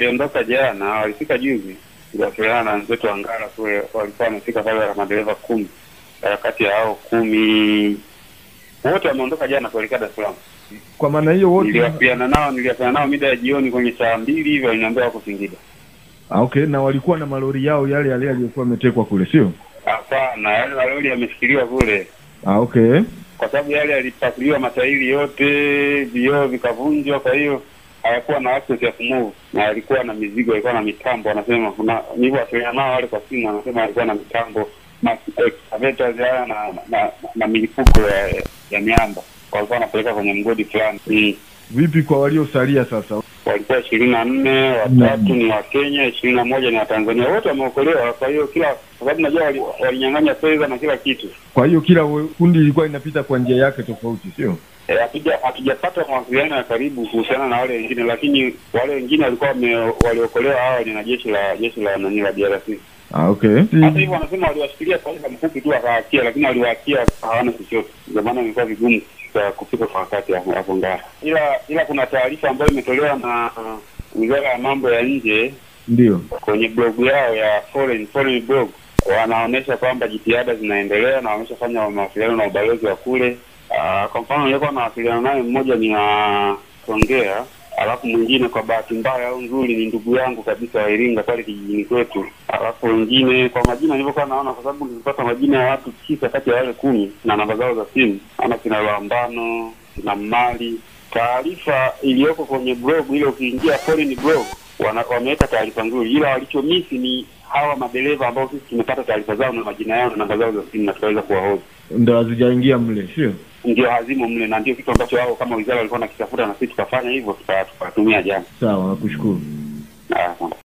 waliondoka jana, walifika juzi, tuliwasiliana na wenzetu wa Ngara kule, walikuwa wamefika pale wa madereva kumi. Eh, kati ya hao kumi wote wameondoka jana kuelekea Dar es Salaam. Kwa maana hiyo wote Niliwasiliana nao niliwasiliana nao mida ya jioni kwenye saa mbili hivyo, waliniambia wako Singida. ah, okay, na walikuwa na malori yao yale yale yaliyokuwa yametekwa kule, sio? Hapana, yale malori yameshikiliwa kule Ah, okay. kwa sababu yale yalipakuliwa matairi yote, vioo vikavunjwa, kwa hiyo hayakuwa na access ya kumove na alikuwa na mizigo, alikuwa na mitambo. Anasema kuna nilivyowasiliana nao wale kwa simu, anasema alikuwa na mitambo na excavators haya na, na, na, na milipuko ya, ya miamba walikuwa wanapeleka kwenye mgodi fulani mm. Vipi kwa waliosalia sasa? walikuwa ishirini na nne watatu ni wa Kenya, ishirini na moja ni wa Tanzania, wote wameokolewa. Kwa hiyo kila, kwa sababu najua walinyang'anya wali- fedha na kila kitu. Kwa hiyo kila kundi ilikuwa inapita kwa njia yake tofauti, sio? Hatujapata mawasiliano ya karibu kuhusiana na wale wengine, lakini wale wengine walikuwa waliokolewa awali na jeshi la jeshi la nani la DRC. Ah, okay. Hata hivyo wanasema waliwashikilia kwa muda mfupi tu wakaachia, lakini waliwaakia hawana chochote, ndio maana imekuwa vigumu kwa kufika kwa wakati hapo hapo Ngara. Ila ila kuna taarifa ambayo imetolewa na uh, wizara ya mambo ya nje Ndio. kwenye blogu yao ya foreign foreign blog wanaonyesha kwamba jitihada zinaendelea na wameshafanya mawasiliano na ubalozi wa kule. Ah, Kwa mfano nilikuwa nawasiliana naye, mmoja ni wa Songea, alafu mwingine kwa bahati mbaya au nzuri ni ndugu yangu kabisa wa Iringa pale kijijini kwetu, alafu wengine kwa majina nilivyokuwa naona, kwa sababu nilipata majina ya watu tisa kati ya wale kumi na namba zao za simu, ana kina Lwambano, na Mali. Taarifa iliyoko kwenye blog ile, ukiingia foreign blog wameweka taarifa nzuri, ila walichomisi ni hawa madereva ambao sisi tumepata taarifa zao na majina yao na namba zao za simu na tukaweza kuwahoji, ndo hazijaingia mle, sio? ndio hazimo mle, na ndio kitu ambacho wao kama wizara walikuwa nakitafuta, na sisi tukafanya hivyo, tuka- tukatumia jana. Sawa, nakushukuru.